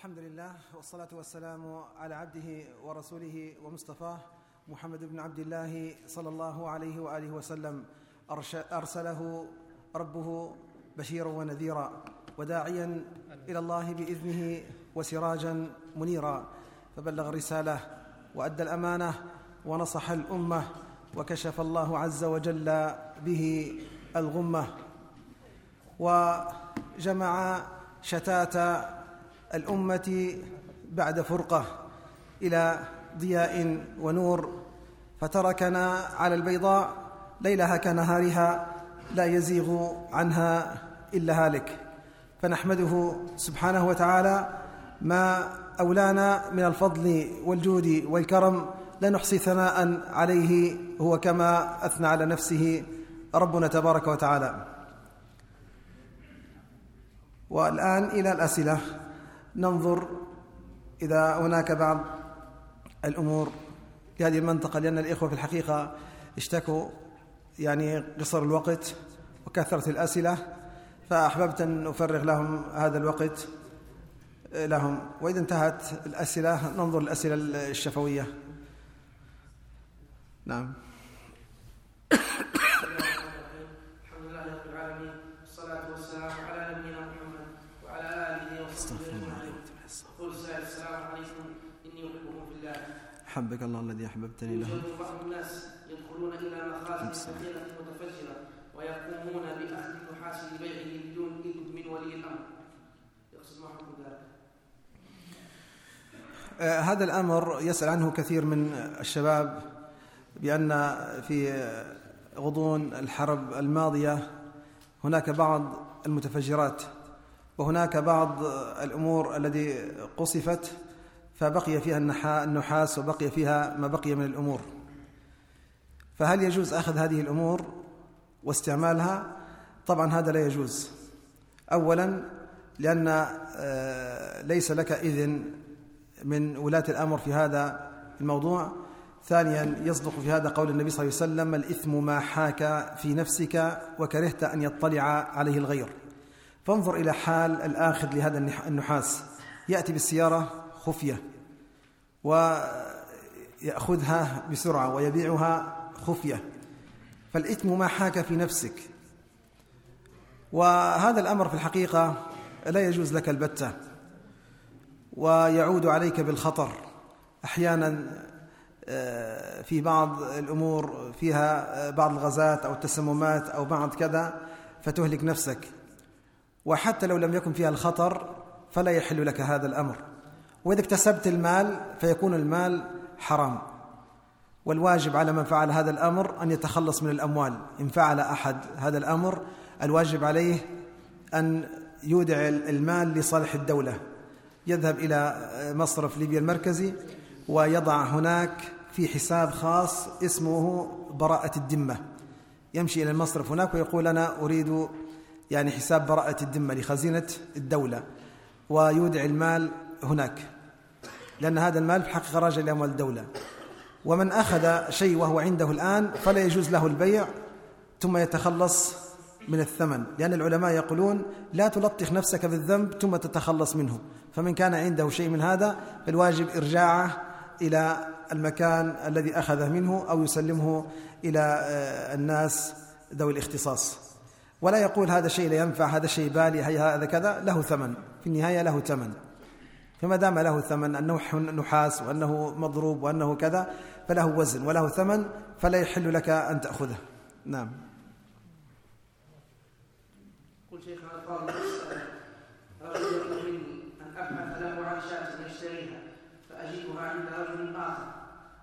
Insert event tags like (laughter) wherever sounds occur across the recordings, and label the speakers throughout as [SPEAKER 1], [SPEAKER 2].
[SPEAKER 1] الحمد لله والصلاة والسلام على عبده ورسوله ومصطفاه محمد بن عبد الله صلى الله عليه وآله وسلم. أرسله ربه بشيرا ونذيرا وداعيا إلى الله بإذنه وسراجا منيرا. فبلغ الرسالة وأدى الأمانة ونصح الأمة وكشف الله عز وجل به الغمة. وجمع شتات الأمة بعد فرقة إلى ضياء ونور فتركنا على البيضاء ليلها كنهارها لا يزيغ عنها إلا هالك. فنحمده سبحانه وتعالى ما أولانا من الفضل والجود والكرم لا نحصي ثناء عليه هو كما أثنى على نفسه ربنا تبارك وتعالى. والآن إلى الأسئلة. ننظر إذا هناك بعض الأمور في هذه المنطقة لأن الإخوة في الحقيقة اشتكوا يعني قصر الوقت وكثرة الأسئلة فأحببت أن أفرغ لهم هذا الوقت لهم. وإذا انتهت الأسئلة ننظر الأسئلة الشفوية. نعم. حبك الله الذي أحببتني له.
[SPEAKER 2] يوجد بعض الناس يدخلون إلى مخازن ثقيلة متفجرة ويقومون بأخذ النحاس لبيعه بدون إذن من ولي الأمر. يقصد ما حكم ذلك؟
[SPEAKER 1] آه هذا الأمر يسأل عنه كثير من الشباب بأن في غضون الحرب الماضية هناك بعض المتفجرات وهناك بعض الأمور التي قصفت فبقي فيها النحاس وبقي فيها ما بقي من الأمور. فهل يجوز أخذ هذه الأمور واستعمالها؟ طبعا هذا لا يجوز. أولا لأن آه، ليس لك إذن من ولاة الأمر في هذا الموضوع. ثانيا يصدق في هذا قول النبي صلى الله عليه وسلم الإثم ما حاك في نفسك وكرهت أن يطلع عليه الغير. فانظر إلى حال الآخذ لهذا النحاس. يأتي بالسيارة خفية. ويأخذها بسرعة ويبيعها خفية. فالإثم ما حاك في نفسك. وهذا الأمر في الحقيقة لا يجوز لك البتة. ويعود عليك بالخطر. أحيانا آه، في بعض الأمور فيها آه، بعض الغازات أو التسممات أو بعض كذا فتهلك نفسك. وحتى لو لم يكن فيها الخطر فلا يحل لك هذا الأمر. وإذا اكتسبت المال فيكون المال حرام. والواجب على من فعل هذا الأمر أن يتخلص من الأموال. إن فعل أحد هذا الأمر الواجب عليه أن يودع المال لصالح الدولة. يذهب إلى مصرف ليبيا المركزي ويضع هناك في حساب خاص اسمه براءة الذمة يمشي إلى المصرف هناك ويقول أنا أريد يعني حساب براءة الذمة لخزينة الدولة. ويودع المال هناك لأن هذا المال في حقيقة راجع لأموال الدولة. ومن أخذ شيء وهو عنده الآن فلا يجوز له البيع ثم يتخلص من الثمن. لأن العلماء يقولون لا تلطخ نفسك بالذنب ثم تتخلص منه. فمن كان عنده شيء من هذا فالواجب إرجاعه إلى المكان الذي أخذه منه أو يسلمه إلى آه، الناس ذوي الاختصاص. ولا يقول هذا شيء لا ينفع هذا شيء بالي هذا كذا له ثمن. في النهاية له ثمن. فما دام له ثمن أنه نحاس وأنه مضروب وأنه كذا فله وزن وله ثمن فلا يحل لك أن تأخذه. نعم.
[SPEAKER 2] قل شيخ قال رجل يطلب مني أن أبحث له عن شاة يشتريها فأجدها عند رجل آخر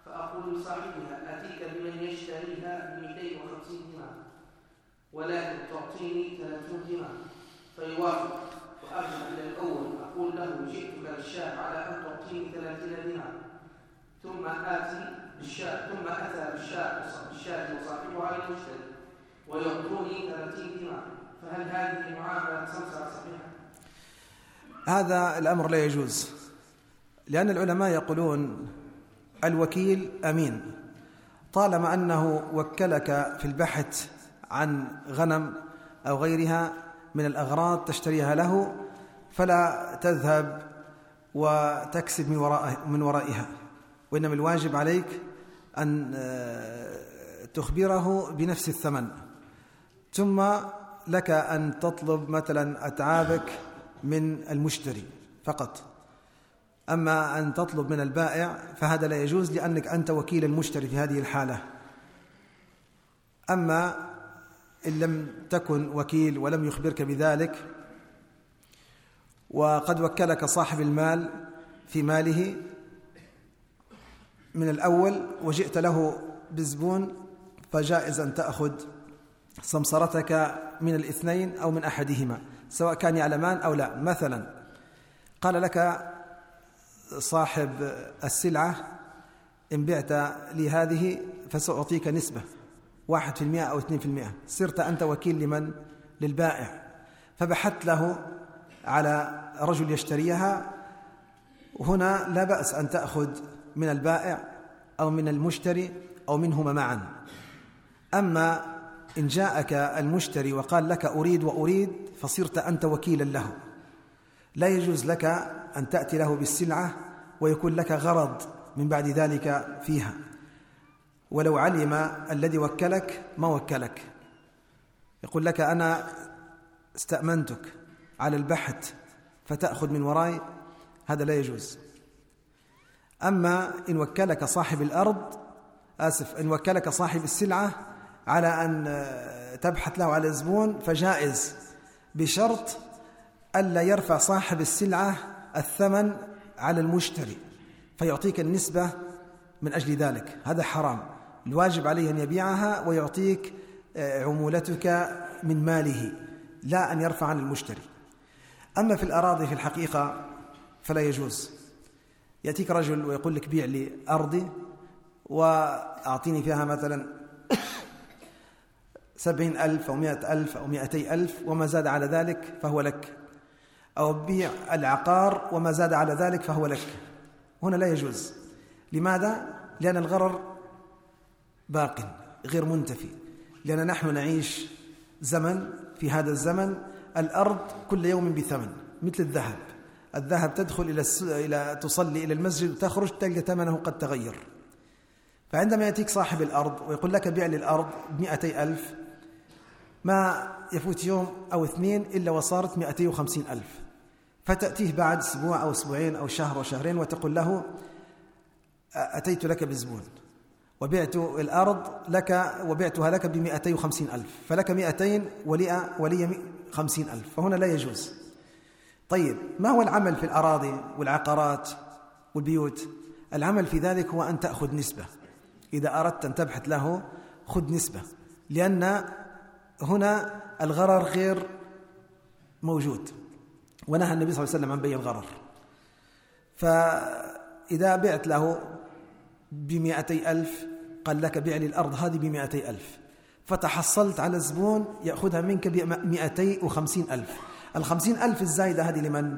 [SPEAKER 2] فأقول لصاحبها آتيك بمن يشتريها ب 250 دينار ولكن تعطيني 30 دينار. فيوافق وأرجع إلى الأول. أقول له جئتك بالشاة على أن تعطيني ثلاثين دينار. ثم آتي بالشاة ثم أتى بالشاة بالشاة وصاحبها للمشتري ويعطوني ثلاثين دينار. فهل هذه المعاملة سمسرة صحيحة؟
[SPEAKER 1] هذا الأمر لا يجوز لأن العلماء يقولون الوكيل أمين. طالما أنه وكلك في البحث عن غنم أو غيرها من الأغراض تشتريها له فلا تذهب وتكسب من, وراء من ورائها. وإنما الواجب عليك أن آه، تخبره بنفس الثمن. ثم لك أن تطلب مثلا أتعابك من المشتري فقط. أما أن تطلب من البائع فهذا لا يجوز لأنك أنت وكيل المشتري في هذه الحالة. أما إن لم تكن وكيل ولم يخبرك بذلك وقد وكلك صاحب المال في ماله من الأول وجئت له بزبون فجائز أن تأخذ سمسرتك من الاثنين أو من أحدهما سواء كان يعلمان أو لا. مثلا قال لك صاحب السلعة إن بعت لي هذه فسأعطيك نسبة واحد في المئة أو اثنين في المئة. صرت أنت وكيل لمن؟ للبائع. فبحثت له على رجل يشتريها هنا لا بأس أن تأخذ من البائع أو من المشتري أو منهما معا. أما إن جاءك المشتري وقال لك أريد وأريد فصرت أنت وكيلا له. لا يجوز لك أن تأتي له بالسلعة ويكون لك غرض من بعد ذلك فيها. ولو علم الذي وكلك ما وكلك. يقول لك أنا استأمنتك. على البحث فتأخذ من وراي هذا لا يجوز. أما إن وكلك صاحب الأرض آسف إن وكلك صاحب السلعة على أن تبحث له على زبون فجائز. بشرط ألا يرفع صاحب السلعة الثمن على المشتري فيعطيك النسبة من أجل ذلك. هذا حرام. الواجب عليه أن يبيعها ويعطيك آه، عمولتك من ماله لا أن يرفع عن المشتري. أما في الأراضي في الحقيقة فلا يجوز. يأتيك رجل ويقول لك بيع لي أرضي وأعطيني فيها مثلا (coughs) سبعين ألف أو مئة ألف أو مئتي ألف وما زاد على ذلك فهو لك. أو بيع العقار وما زاد على ذلك فهو لك. هنا لا يجوز. لماذا؟ لأن الغرر باق غير منتفي. لأن نحن نعيش زمن في هذا الزمن الأرض كل يوم بثمن مثل الذهب. الذهب تدخل إلى إلى تصلي إلى المسجد وتخرج تلقى ثمنه قد تغير. فعندما يأتيك صاحب الأرض ويقول لك بيع لي الأرض ألف ما يفوت يوم أو اثنين إلا وصارت مئتي وخمسين ألف. فتأتيه بعد أسبوع أو أسبوعين أو شهر وشهرين وتقول له أتيت لك بزبون. وبعت الأرض لك وبعتها لك بمئتي وخمسين ألف. فلك مئتين ولي, ولي خمسين ألف فهنا لا يجوز. طيب ما هو العمل في الأراضي والعقارات والبيوت؟ العمل في ذلك هو أن تأخذ نسبة. إذا أردت أن تبحث له خذ نسبة لأن هنا الغرر غير موجود. ونهى النبي صلى الله عليه وسلم عن بيع الغرر. فإذا بعت له بمئتي ألف قال لك بيع لي الأرض هذه بمئتي ألف. فتحصلت على زبون يأخذها منك بمئتي وخمسين ألف. الخمسين ألف الزايدة هذه لمن؟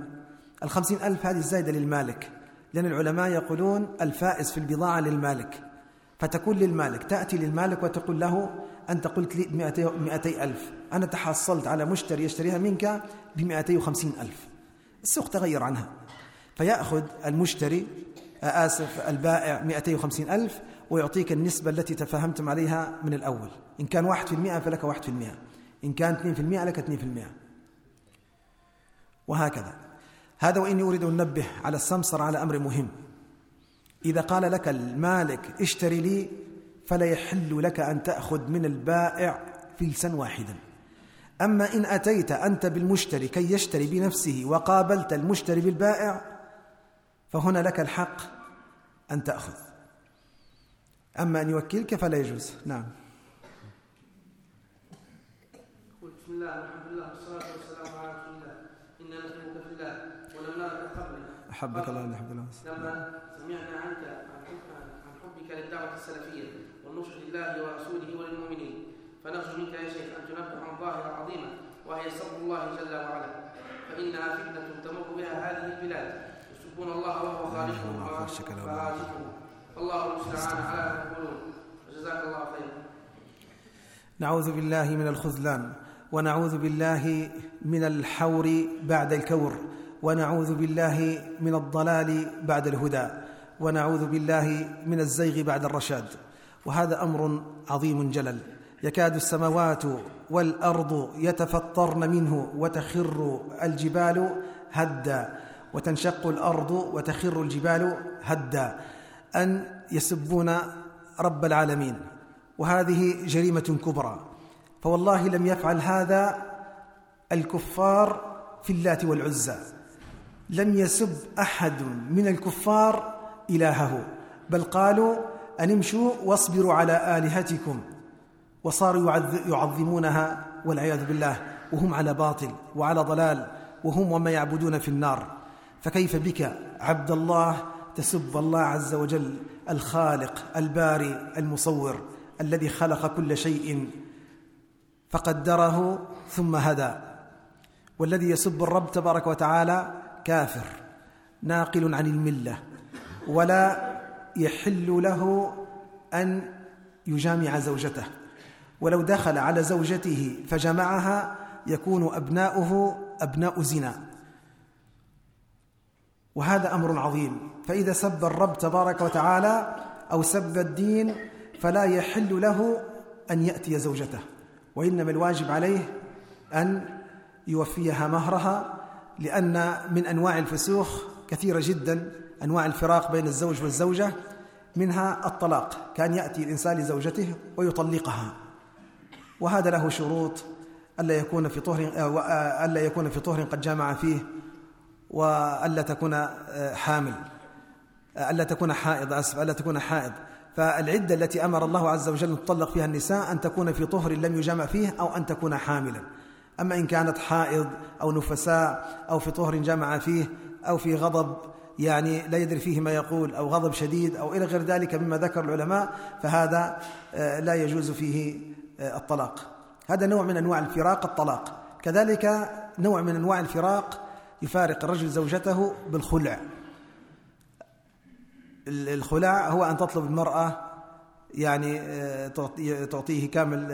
[SPEAKER 1] الخمسين ألف هذه الزايدة للمالك. لأن العلماء يقولون الفائز في البضاعة للمالك. فتكون للمالك تأتي للمالك وتقول له أنت قلت لي بمئتي ألف. أنا تحصلت على مشتري يشتريها منك بمئتي وخمسين ألف. السوق تغير عنها. فيأخذ المشتري آسف البائع 250 ألف ويعطيك النسبة التي تفاهمتم عليها من الأول. إن كان واحد في المئة فلك واحد في المئة. إن كان اثنين في المئة لك اثنين في المئة. وهكذا. هذا وإني أريد أن ننبه على السمسر على أمر مهم. إذا قال لك المالك اشتري لي فلا يحل لك أن تأخذ من البائع فلسا واحدا. أما إن أتيت أنت بالمشتري كي يشتري بنفسه وقابلت المشتري بالبائع فهنا لك الحق أن تأخذ. أما أن يوكلك فلا يجوز. نعم.
[SPEAKER 2] بسم الله والحمد لله والصلاة والسلام على رسول الله. إنا في الله
[SPEAKER 1] أحبك الله
[SPEAKER 2] لما سمعنا عنك عن حبك للدعوة السلفية والنصح لله ورسوله وللمؤمنين فنرجو منك يا شيخ أن تنبه عن ظاهرة عظيمة وهي سب الله جل وعلا. فإنها فتنة تمر بها هذه البلاد. يحبون الله وهو خالقهم فرازقهم والله المستعان على ما يقولون جزاك الله خيرا
[SPEAKER 1] نعوذ بالله من الخذلان ونعوذ بالله من الحور بعد الكور ونعوذ بالله من الضلال بعد الهدى ونعوذ بالله من الزيغ بعد الرشاد. وهذا أمر عظيم جلل. يكاد السماوات والأرض يتفطرن منه وتخر الجبال هدا وتنشق الأرض وتخر الجبال هدا. أن يسبون رب العالمين وهذه جريمة كبرى. فوالله لم يفعل هذا الكفار في اللات والعزى. لم يسب أحد من الكفار إلهه. بل قالوا أن امشوا واصبروا على آلهتكم. وصاروا يعظمونها والعياذ بالله. وهم على باطل وعلى ضلال. وهم وما يعبدون في النار. فكيف بك عبد الله تسب الله عز وجل الخالق الباري المصور الذي خلق كل شيء فقدره ثم هدى. والذي يسب الرب تبارك وتعالى كافر ناقل عن الملة ولا يحل له أن يجامع زوجته. ولو دخل على زوجته فجمعها يكون أبناؤه أبناء زنا. وهذا أمر عظيم. فإذا سب الرب تبارك وتعالى أو سب الدين فلا يحل له أن يأتي زوجته وإنما الواجب عليه أن يوفيها مهرها لأن من أنواع الفسوخ كثيرة جدا أنواع الفراق بين الزوج والزوجة منها الطلاق كان يأتي الإنسان لزوجته ويطلقها. وهذا له شروط ألا يكون في طهر ألا يكون في طهر قد جامع فيه وألا تكون حامل. ألا تكون حائض أسف ألا تكون حائض. فالعدة التي أمر الله عز وجل أن تطلق فيها النساء أن تكون في طهر لم يجمع فيه أو أن تكون حاملا. أما إن كانت حائض أو نفساء أو في طهر جمع فيه أو في غضب يعني لا يدري فيه ما يقول أو غضب شديد أو إلى غير ذلك مما ذكر العلماء فهذا لا يجوز فيه الطلاق. هذا نوع من أنواع الفراق الطلاق. كذلك نوع من أنواع الفراق يفارق الرجل زوجته بالخلع. الخلع هو أن تطلب المرأة يعني تعطيه كامل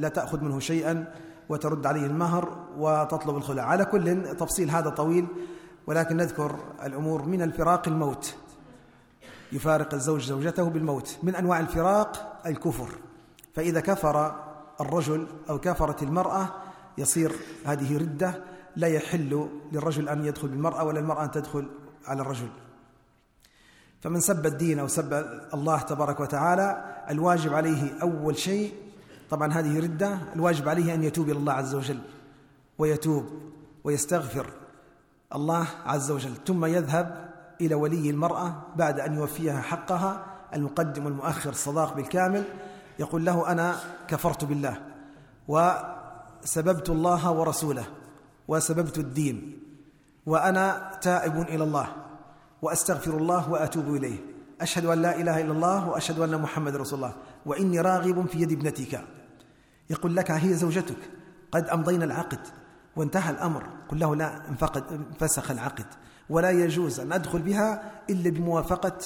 [SPEAKER 1] لا تأخذ منه شيئا وترد عليه المهر وتطلب الخلع على كل تفصيل هذا طويل ولكن نذكر الأمور من الفراق الموت. يفارق الزوج زوجته بالموت. من أنواع الفراق الكفر. فإذا كفر الرجل أو كفرت المرأة يصير هذه ردة لا يحل للرجل أن يدخل بالمرأة ولا المرأة أن تدخل على الرجل. فمن سب الدين أو سب الله تبارك وتعالى الواجب عليه أول شيء طبعا هذه ردة الواجب عليه أن يتوب إلى الله عز وجل ويتوب ويستغفر الله عز وجل ثم يذهب إلى ولي المرأة بعد أن يوفيها حقها المقدم والمؤخر الصداق بالكامل يقول له أنا كفرت بالله وسببت الله ورسوله وسببت الدين وأنا تائب إلى الله. وأستغفر الله وأتوب إليه. أشهد أن لا إله إلا الله وأشهد أن محمد رسول الله. وإني راغب في يد ابنتك. يقول لك هي زوجتك. قد أمضينا العقد. وانتهى الأمر. قل له لا انفقد انفسخ العقد. ولا يجوز أن أدخل بها إلا بموافقة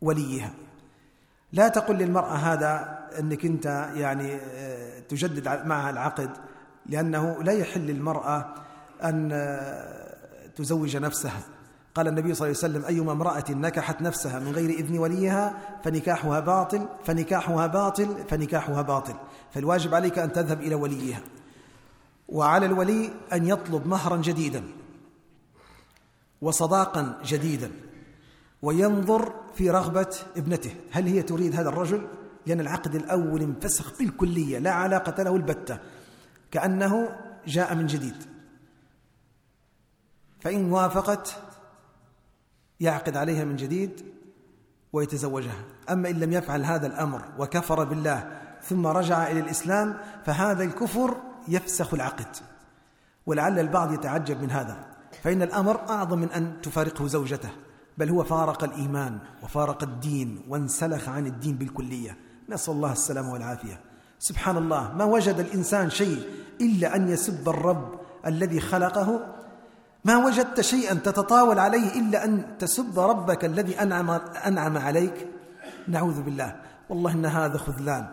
[SPEAKER 1] وليها. لا تقل للمرأة هذا أنك أنت يعني تجدد معها العقد لأنه لا يحل للمرأة أن تزوج نفسها. قال النبي صلى الله عليه وسلم أيما امرأة نكحت نفسها من غير إذن وليها فنكاحها باطل فنكاحها باطل فنكاحها باطل. فالواجب عليك أن تذهب إلى وليها. وعلى الولي أن يطلب مهرا جديدا وصداقا جديدا وينظر في رغبة ابنته. هل هي تريد هذا الرجل؟ لأن العقد الأول انفسخ بالكلية لا علاقة له البتة. كأنه جاء من جديد. فإن وافقت يعقد عليها من جديد ويتزوجها. أما إن لم يفعل هذا الأمر وكفر بالله ثم رجع إلى الإسلام فهذا الكفر يفسخ العقد. ولعل البعض يتعجب من هذا. فإن الأمر أعظم من أن تفارقه زوجته بل هو فارق الإيمان وفارق الدين وانسلخ عن الدين بالكلية. نسأل الله السلامة والعافية. سبحان الله ما وجد الإنسان شيء إلا أن يسب الرب الذي خلقه ما وجدت شيئا تتطاول عليه إلا أن تسب ربك الذي أنعم أنعم عليك. نعوذ بالله. والله إن هذا خذلان.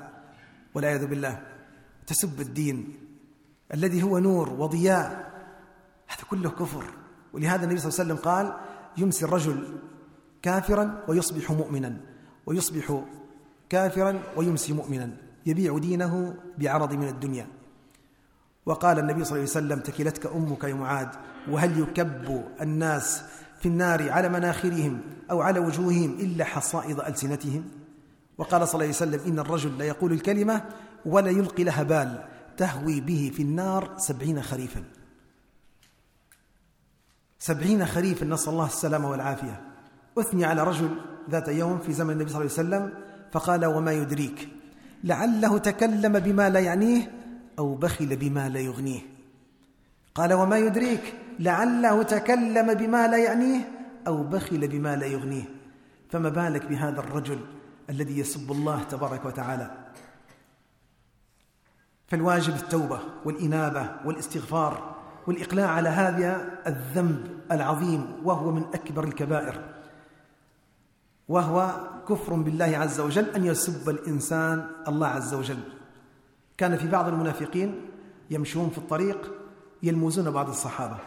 [SPEAKER 1] والعياذ بالله. تسب الدين الذي هو نور وضياء. هذا كله كفر. ولهذا النبي صلى الله عليه وسلم قال يمسي الرجل كافرا ويصبح مؤمنا. ويصبح كافرا ويمسي مؤمنا. يبيع دينه بعرض من الدنيا. وقال النبي صلى الله عليه وسلم تكلتك أمك يا معاذ وهل يكب الناس في النار على مناخرهم أو على وجوههم إلا حصائد ألسنتهم؟ وقال صلى الله عليه وسلم إن الرجل لا يقول الكلمة ولا يلقي لها بال تهوي به في النار سبعين خريفا. سبعين خريفا نسأل الله السلامة والعافية. أثني على رجل ذات يوم في زمن النبي صلى الله عليه وسلم فقال وما يدريك لعله تكلم بما لا يعنيه أو بخل بما لا يغنيه. قال وما يدريك لعله تكلم بما لا يعنيه أو بخل بما لا يغنيه. فما بالك بهذا الرجل الذي يسب الله تبارك وتعالى؟ فالواجب التوبة والإنابة والاستغفار والإقلاع على هذا الذنب العظيم وهو من أكبر الكبائر. وهو كفر بالله عز وجل أن يسب الإنسان الله عز وجل. كان في بعض المنافقين يمشون في الطريق يلمزون بعض الصحابة.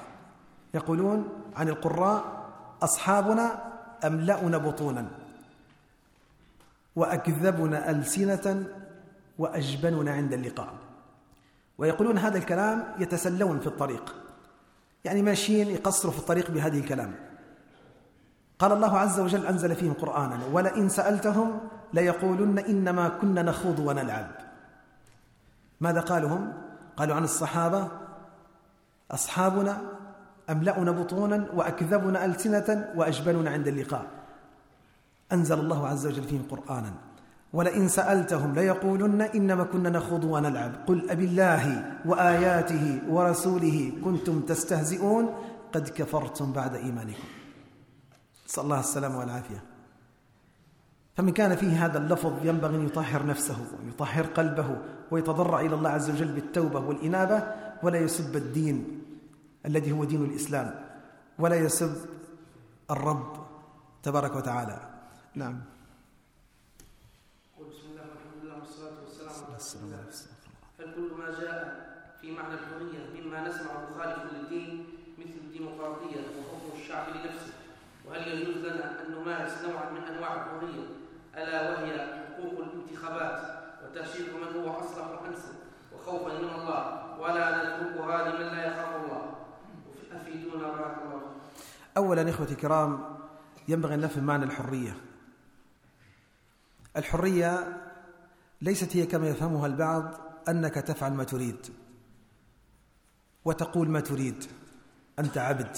[SPEAKER 1] يقولون عن القراء أصحابنا أملأنا بطونا؟ وأكذبنا ألسنة وأجبننا عند اللقاء. ويقولون هذا الكلام يتسلون في الطريق. يعني ماشيين يقصروا في الطريق بهذه الكلام. قال الله عز وجل أنزل فيهم قرآنا ولئن سألتهم ليقولن إنما كنا نخوض ونلعب ماذا قالوا هم؟ قالوا عن الصحابة أصحابنا أملأنا بطونا وأكذبنا ألسنة وأجبننا عند اللقاء. أنزل الله عز وجل فيهم قرآنا. ولئن سألتهم ليقولن إنما كنا نخوض ونلعب. قل أبي الله وآياته ورسوله كنتم تستهزئون. قد كفرتم بعد إيمانكم. نسأل الله السلامة والعافية. فمن كان فيه هذا اللفظ ينبغي أن يطهر نفسه ويطهر قلبه ويتضرع إلى الله عز وجل بالتوبة والإنابة ولا يسب الدين الذي هو دين الإسلام ولا يسب الرب تبارك وتعالى. نعم.
[SPEAKER 2] هل كل ما جاء في معنى الحرية مما نسمع مخالف للدين مثل الديمقراطية وحكم الشعب لنفسه. وهل يجوز لنا أن نمارس نوعا من أنواع الحرية ألا وهي حقوق الانتخابات؟ وتشريع من هو أصلح وأنسب وخوفا من الله ولا نتركها لمن لا يخاف الله. أفيدونا بارك الله
[SPEAKER 1] أولا إخوتي الكرام ينبغي أن نفهم معنى الحرية. الحرية ليست هي كما يفهمها البعض أنك تفعل ما تريد وتقول ما تريد. أنت عبد.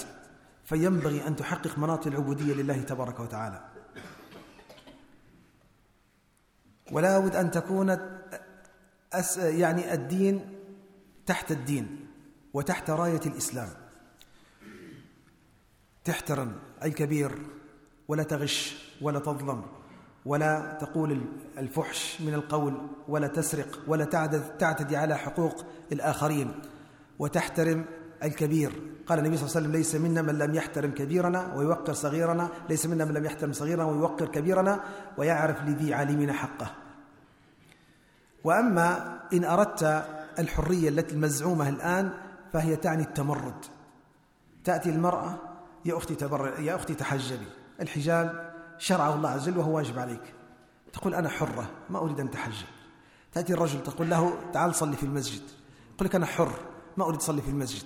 [SPEAKER 1] فينبغي أن تحقق مناط العبودية لله تبارك وتعالى. ولا بد أن تكون يعني الدين تحت الدين وتحت راية الإسلام. تحترم الكبير ولا تغش ولا تظلم ولا تقول الفحش من القول ولا تسرق ولا تعتدي على حقوق الآخرين. وتحترم الكبير. قال النبي صلى الله عليه وسلم ليس منا من لم يحترم كبيرنا ويوقر صغيرنا ليس منا من لم يحترم صغيرنا ويوقر كبيرنا ويعرف لذي عالمنا حقه. وأما إن أردت الحرية التي المزعومة الآن فهي تعني التمرد. تأتي المرأة يا أختي تبر يا أختي تحجبي. الحجاب شرعه الله عز وجل وهو واجب عليك. تقول أنا حرة ما أريد أن تحجب. تأتي الرجل تقول له تعال صلي في المسجد. يقول لك أنا حر ما أريد أصلي في المسجد.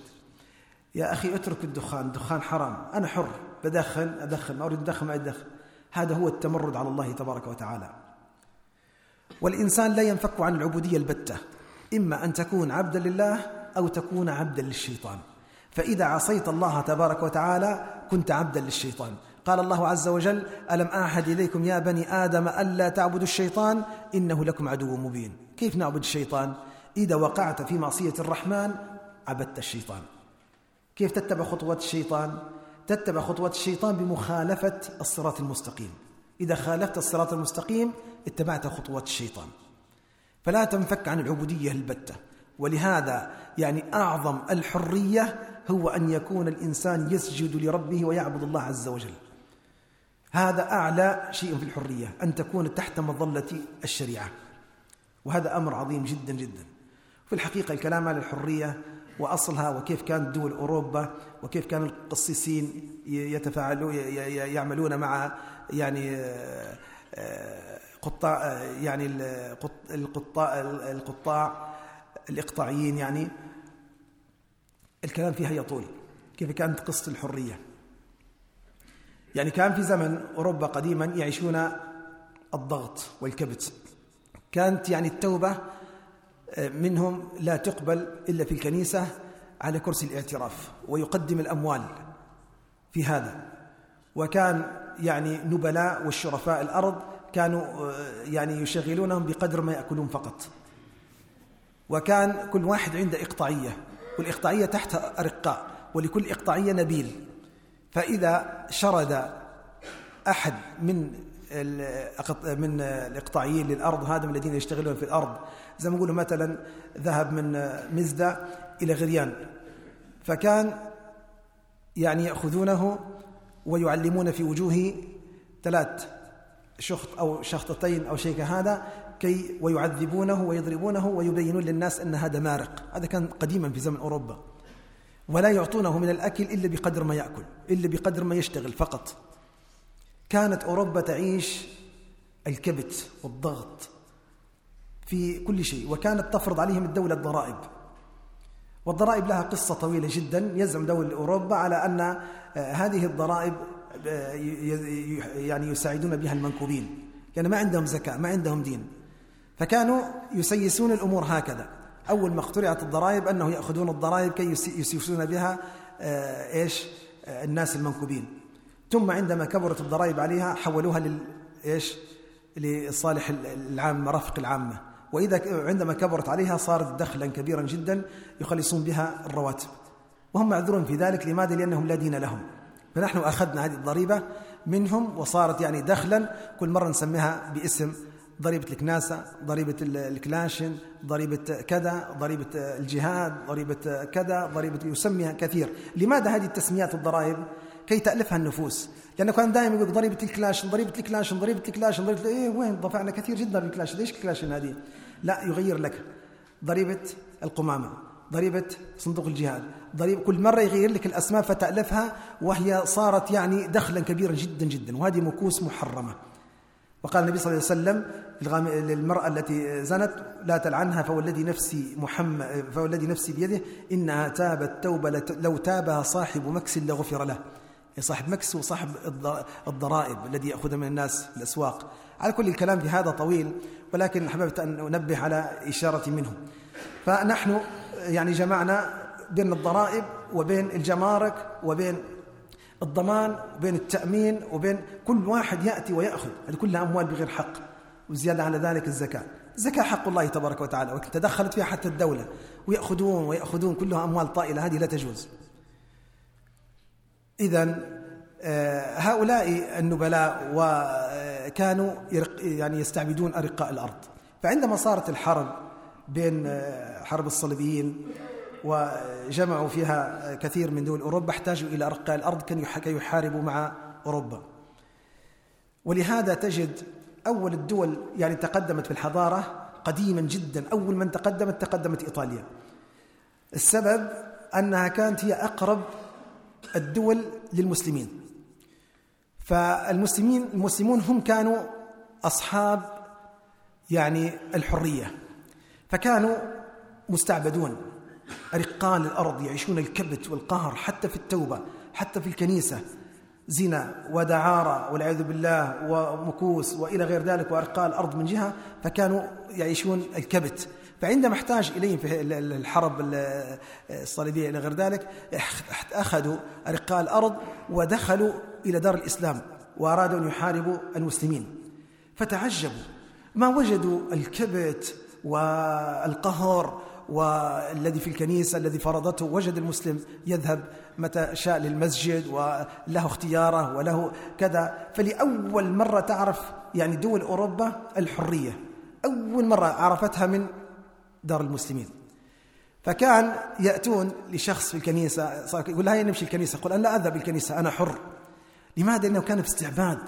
[SPEAKER 1] يا أخي اترك الدخان الدخان حرام أنا حر بدخن أدخن ما أريد أدخن ما أدخن. هذا هو التمرد على الله تبارك وتعالى. والإنسان لا ينفك عن العبودية البتة إما أن تكون عبدا لله أو تكون عبدا للشيطان. فإذا عصيت الله تبارك وتعالى كنت عبدا للشيطان. قال الله عز وجل ألم أعهد إليكم يا بني آدم ألا تعبدوا الشيطان؟ إنه لكم عدو مبين. كيف نعبد الشيطان؟ إذا وقعت في معصية الرحمن عبدت الشيطان. كيف تتبع خطوات الشيطان؟ تتبع خطوات الشيطان بمخالفة الصراط المستقيم. إذا خالفت الصراط المستقيم اتبعت خطوات الشيطان. فلا تنفك عن العبودية البتة. ولهذا يعني أعظم الحرية هو أن يكون الإنسان يسجد لربه ويعبد الله عز وجل. هذا أعلى شيء في الحرية أن تكون تحت مظلة الشريعة. وهذا أمر عظيم جدا جدا. في الحقيقة الكلام على الحرية وأصلها وكيف كانت دول أوروبا وكيف كان القسيسين يتفاعلون يعملون مع يعني آه، آه، قطاع آه، يعني القطاع القطاع الإقطاعيين يعني. الكلام فيها يطول. كيف كانت قصة الحرية؟ يعني كان في زمن أوروبا قديما يعيشون الضغط والكبت. كانت يعني التوبة منهم لا تقبل إلا في الكنيسة على كرسي الاعتراف ويقدم الأموال في هذا. وكان يعني نبلاء والشرفاء الأرض كانوا آه، يعني يشغلونهم بقدر ما يأكلون فقط. وكان كل واحد عنده إقطاعية والإقطاعية تحت أرقاء ولكل إقطاعية نبيل. فإذا شرد أحد من من الإقطاعيين للأرض هذا من الذين يشتغلون في الأرض. زي ما نقول مثلا ذهب من مزدة إلى غريان. فكان يعني يأخذونه ويعلمون في وجوهه ثلاث شخط أو شخطتين أو شيء كهذا كي ويعذبونه ويضربونه ويبينون للناس أن هذا مارق. هذا كان قديما في زمن أوروبا. ولا يعطونه من الأكل إلا بقدر ما يأكل إلا بقدر ما يشتغل فقط. كانت أوروبا تعيش الكبت والضغط في كل شيء وكانت تفرض عليهم الدولة الضرائب. والضرائب لها قصة طويلة جدا يزعم دولة أوروبا على أن آه، هذه الضرائب آه، يعني يساعدون بها المنكوبين. لأن ما عندهم زكاة ما عندهم دين. فكانوا يسيسون الأمور هكذا. أول ما اخترعت الضرائب أنه يأخذون الضرائب كي يسيسون بها آه، إيش؟ الناس المنكوبين. ثم عندما كبرت الضرائب عليها حولوها لل إيش؟ لصالح العام مرافق العامة. وإذا عندما كبرت عليها صارت دخلا كبيرا جدا يخلصون بها الرواتب. وهم معذورون في ذلك. لماذا؟ لأنهم لا دين لهم. فنحن أخذنا هذه الضريبة منهم وصارت يعني دخلا كل مرة نسميها باسم ضريبة الكناسة ضريبة الكلاشن ضريبة كذا ضريبة الجهاد ضريبة كذا ضريبة يسميها كثير. لماذا هذه التسميات الضرائب؟ كي تألفها النفوس. لأنه كان دائما يقول ضريبة الكلاشن ضريبة الكلاشن ضريبة الكلاشن ضريبة إيه وين؟ دفعنا كثير جدا بالكلاشن ليش الكلاشن هذه؟ لا يغير لك. ضريبة القمامة ضريبة صندوق الجهاد ضريبة كل مرة يغير لك الأسماء فتألفها وهي صارت يعني دخلا كبيرا جدا جدا. وهذه مكوس محرمة. وقال النبي صلى الله عليه وسلم للمرأة التي زنت لا تلعنها فوالذي نفسي محمد فوالذي نفسي بيده إنها تابت توبة لو تابها صاحب مكس لغفر له. صاحب مكس وصاحب الضرائب الذي يأخذ من الناس الأسواق. على كل الكلام في هذا طويل ولكن حببت أن أنبه على إشارة منه. فنحن يعني جمعنا بين الضرائب وبين الجمارك وبين الضمان وبين التأمين وبين كل واحد يأتي ويأخذ. هذه كلها أموال بغير حق وزيادة على ذلك الزكاة. الزكاة حق الله تبارك وتعالى ولكن تدخلت فيها حتى الدولة. ويأخذون ويأخذون كلها أموال طائلة هذه لا تجوز. إذا آه، هؤلاء النبلاء وكانوا يعني يستعبدون أرقاء الأرض. فعندما صارت الحرب بين آه، حرب الصليبيين وجمعوا فيها كثير من دول أوروبا احتاجوا إلى أرقاء الأرض كي يحاربوا مع أوروبا. ولهذا تجد أول الدول يعني تقدمت في الحضارة قديما جدا أول من تقدمت تقدمت إيطاليا. السبب أنها كانت هي أقرب الدول للمسلمين. فالمسلمين المسلمون هم كانوا أصحاب يعني الحرية فكانوا مستعبدون. أرقان الأرض يعيشون الكبت والقهر حتى في التوبة حتى في الكنيسة. زنا ودعارة والعياذ بالله ومكوس وإلى غير ذلك وأرقاء الأرض من جهة فكانوا يعيشون الكبت. فعندما احتاج إليهم في الحرب الصليبية إلى غير ذلك أخذوا أرقاء الأرض ودخلوا إلى دار الإسلام وأرادوا أن يحاربوا المسلمين. فتعجبوا. ما وجدوا الكبت والقهر والذي في الكنيسة الذي فرضته وجد المسلم يذهب متى شاء للمسجد وله اختياره وله كذا. فلأول مرة تعرف يعني دول أوروبا الحرية. أول مرة عرفتها من دار المسلمين. فكان يأتون لشخص في الكنيسة يقول هيا نمشي الكنيسة. يقول أنا لا أذهب الكنيسة أنا حر. لماذا؟ لأنه كان في استعباد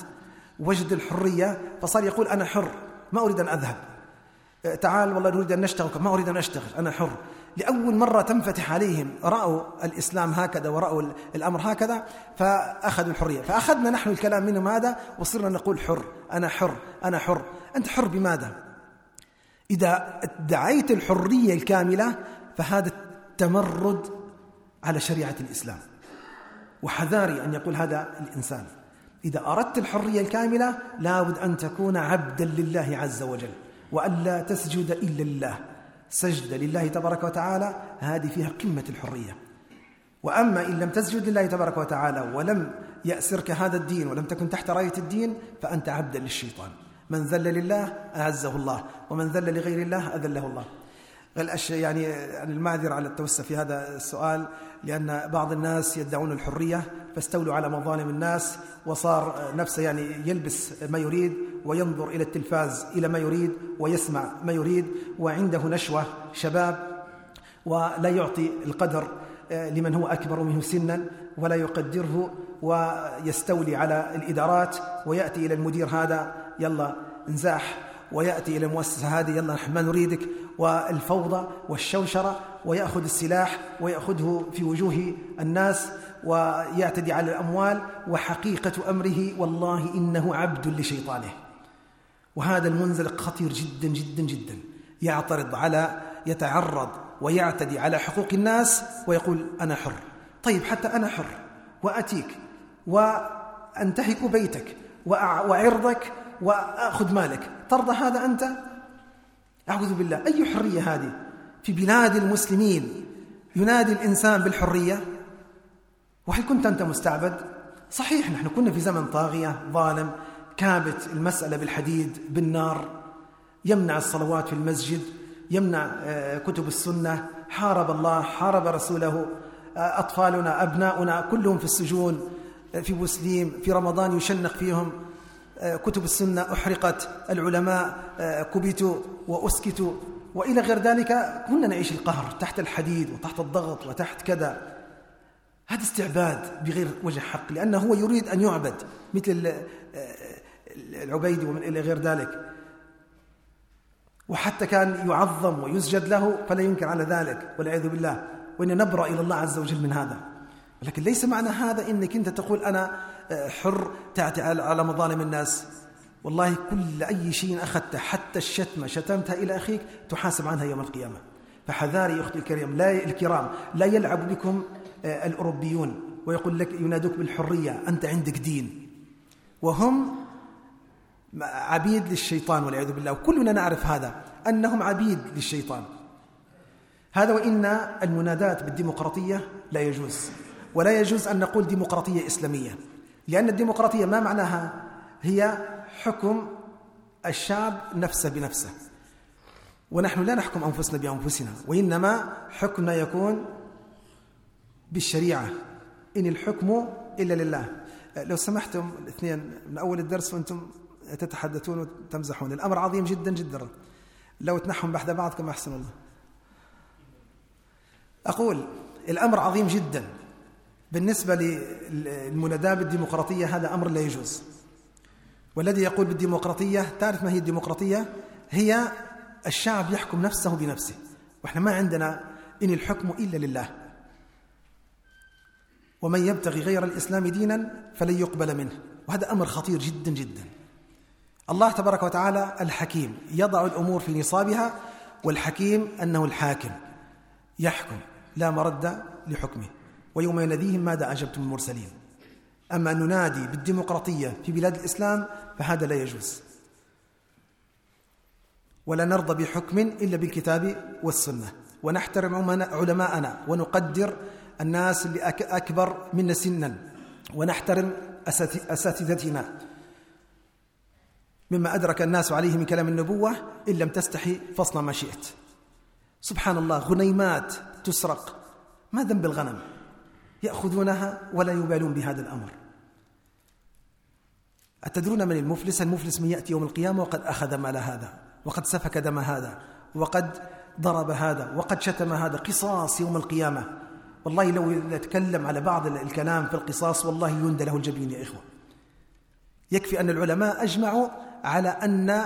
[SPEAKER 1] وجد الحرية فصار يقول أنا حر ما أريد أن أذهب. تعال والله نريد أن نشتغل ما أريد أن أشتغل أنا حر. لأول مرة تنفتح عليهم رأوا الإسلام هكذا ورأوا الأمر هكذا فأخذوا الحرية. فأخذنا نحن الكلام منهم هذا وصرنا نقول حر أنا حر أنا حر. أنت حر بماذا؟ إذا ادعيت الحرية الكاملة فهذا التمرد على شريعة الإسلام. وحذاري أن يقول هذا الإنسان. إذا أردت الحرية الكاملة لابد أن تكون عبدا لله عز وجل وألا تسجد إلا لله. سجد لله تبارك وتعالى هذه فيها قمة الحرية. وأما إن لم تسجد لله تبارك وتعالى ولم يأسرك هذا الدين ولم تكن تحت راية الدين فأنت عبدا للشيطان. من ذل لله أعزه الله ومن ذل لغير الله أذله الله. يعني المعذرة على التوسع في هذا السؤال لأن بعض الناس يدعون الحرية فاستولوا على مظالم الناس وصار نفسه يعني يلبس ما يريد وينظر إلى التلفاز إلى ما يريد ويسمع ما يريد وعنده نشوة شباب ولا يعطي القدر آه، لمن هو أكبر منه سنا ولا يقدره ويستولي على الإدارات ويأتي إلى المدير هذا يلا انزاح ويأتي إلى المؤسسة هذه يلا نحن ما نريدك. والفوضى والشوشرة ويأخذ السلاح ويأخذه في وجوه الناس ويعتدي على الأموال وحقيقة أمره والله إنه عبد لشيطانه. وهذا المنزلق خطير جدا جدا جدا. يعترض على يتعرض ويعتدي على حقوق الناس ويقول أنا حر. طيب حتى أنا حر وأتيك وأنتهك بيتك وعرضك وأخذ مالك. ترضى هذا أنت؟ أعوذ بالله. أي حرية هذه؟ في بلاد المسلمين ينادي الإنسان بالحرية؟ وهل كنت أنت مستعبد؟ صحيح نحن كنا في زمن طاغية ظالم كابت المسألة بالحديد بالنار. يمنع الصلوات في المسجد يمنع آه، كتب السنة. حارب الله حارب رسوله آه، أطفالنا أبناؤنا كلهم في السجون آه، في بوسليم في رمضان يشنق فيهم. كتب السنة أحرقت العلماء كبتوا وأسكتوا. وإلى غير ذلك كنا نعيش القهر تحت الحديد وتحت الضغط وتحت كذا. هذا استعباد بغير وجه حق لأنه هو يريد أن يعبد مثل العبيد ومن إلى غير ذلك. وحتى كان يعظم ويسجد له فلا ينكر على ذلك والعياذ بالله. وإن نبرأ إلى الله عز وجل من هذا. لكن ليس معنى هذا إنك أنت تقول أنا آه، حر تأتي على مظالم الناس. والله كل أي شيء أخذته حتى الشتمة شتمتها إلى أخيك تحاسب عنها يوم القيامة. فحذاري أختي الكريم لا الكرام لا يلعب بكم آه، الأوروبيون ويقول لك ينادوك بالحرية أنت عندك دين. وهم عبيد للشيطان والعياذ بالله. وكلنا نعرف هذا أنهم عبيد للشيطان. هذا وإن المنادات بالديمقراطية لا يجوز. ولا يجوز أن نقول ديمقراطية إسلامية. لأن الديمقراطية ما معناها هي حكم الشعب نفسه بنفسه. ونحن لا نحكم أنفسنا بأنفسنا وإنما حكمنا يكون بالشريعة. إن الحكم إلا لله. لو سمحتم الاثنين من أول الدرس وأنتم تتحدثون وتمزحون. الأمر عظيم جدا جدا. لو تنحهم بحث بعضكم أحسن الله. أقول الأمر عظيم جدا. بالنسبة للمناداة بالديمقراطية هذا أمر لا يجوز. والذي يقول بالديمقراطية تعرف ما هي الديمقراطية؟ هي الشعب يحكم نفسه بنفسه. وإحنا ما عندنا إن الحكم إلا لله. ومن يبتغي غير الإسلام دينا فلن يقبل منه. وهذا أمر خطير جدا جدا. الله تبارك وتعالى الحكيم يضع الأمور في نصابها والحكيم أنه الحاكم. يحكم لا مرد لحكمه. ويوم يناديهم ماذا أجبتم المرسلين؟ أما أن ننادي بالديمقراطية في بلاد الإسلام فهذا لا يجوز. ولا نرضى بحكم إلا بالكتاب والسنة. ونحترم علماءنا ونقدر الناس اللي أكبر منا سنا. ونحترم أساتذتنا. مما أدرك الناس عليه من كلام النبوة إن لم تستحي فاصنع ما شئت. سبحان الله غنيمات تسرق. ما ذنب الغنم؟ يأخذونها ولا يبالون بهذا الأمر. أتدرون من المفلس؟ المفلس من يأتي يوم القيامة وقد أخذ مال هذا وقد سفك دم هذا وقد ضرب هذا وقد شتم هذا. قصاص يوم القيامة. والله لو نتكلم على بعض الكلام في القصاص والله يندى له الجبين يا إخوة. يكفي أن العلماء أجمعوا على أن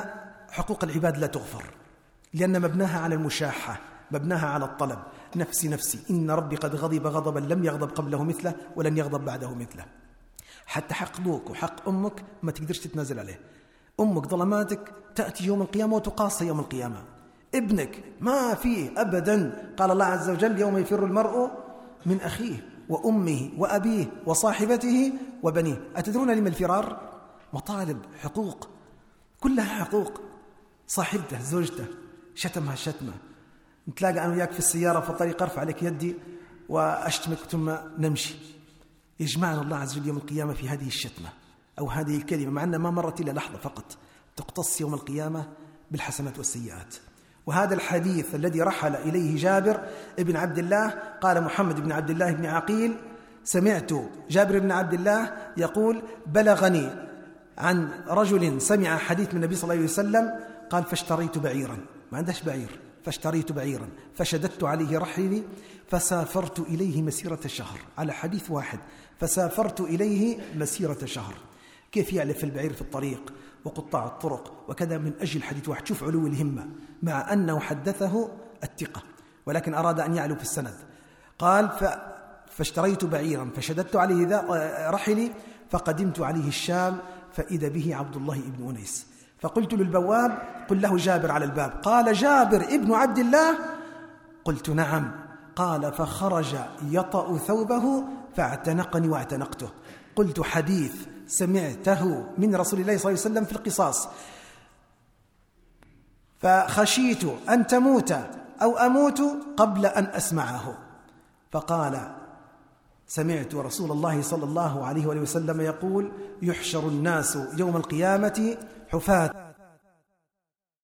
[SPEAKER 1] حقوق العباد لا تغفر لأن مبناها على المشاحة مبناها على الطلب. نفسي نفسي. إن ربي قد غضب غضبا لم يغضب قبله مثله ولن يغضب بعده مثله. حتى حق أبوك وحق أمك ما تقدرش تتنازل عليه. أمك ظلماتك تأتي يوم القيامة وتقاصى يوم القيامة. ابنك ما فيه أبدا. قال الله عز وجل يوم يفر المرء من أخيه وأمه وأبيه وصاحبته وبنيه. أتدرون لما الفرار؟ مطالب حقوق. كلها حقوق. صاحبته زوجته شتمها شتمة. نتلاقى أنا وياك في السيارة في الطريق أرفع عليك يدي وأشتمك ثم نمشي. يجمعنا الله عز وجل يوم القيامة في هذه الشتمة أو هذه الكلمة مع أنها ما مرت إلا لحظة فقط. تقتص يوم القيامة بالحسنات والسيئات. وهذا الحديث الذي رحل إليه جابر بن عبد الله قال محمد بن عبد الله بن عقيل سمعت جابر بن عبد الله يقول بلغني عن رجل سمع حديث من النبي صلى الله عليه وسلم قال فاشتريت بعيرا. ما عندهش بعير. فاشتريت بعيرا فشددت عليه رحلي فسافرت إليه مسيرة شهر. على حديث واحد فسافرت إليه مسيرة شهر. كيف يعلف البعير في الطريق؟ وقطاع الطرق وكذا من أجل حديث واحد. شوف علو الهمة مع أنه حدثه الثقة ولكن أراد أن يعلو في السند. قال ف فاشتريت بعيرا فشددت عليه رحلي فقدمت عليه الشام فإذا به عبد الله بن أنيس. فقلت للبواب قل له جابر على الباب. قال جابر ابن عبد الله؟ قلت نعم. قال فخرج يطأ ثوبه فاعتنقني واعتنقته. قلت حديث سمعته من رسول الله صلى الله عليه وسلم في القصاص. فخشيت أن تموت أو أموت قبل أن أسمعه. فقال سمعت رسول الله صلى الله عليه وسلم يقول يحشر الناس يوم القيامة حفاة.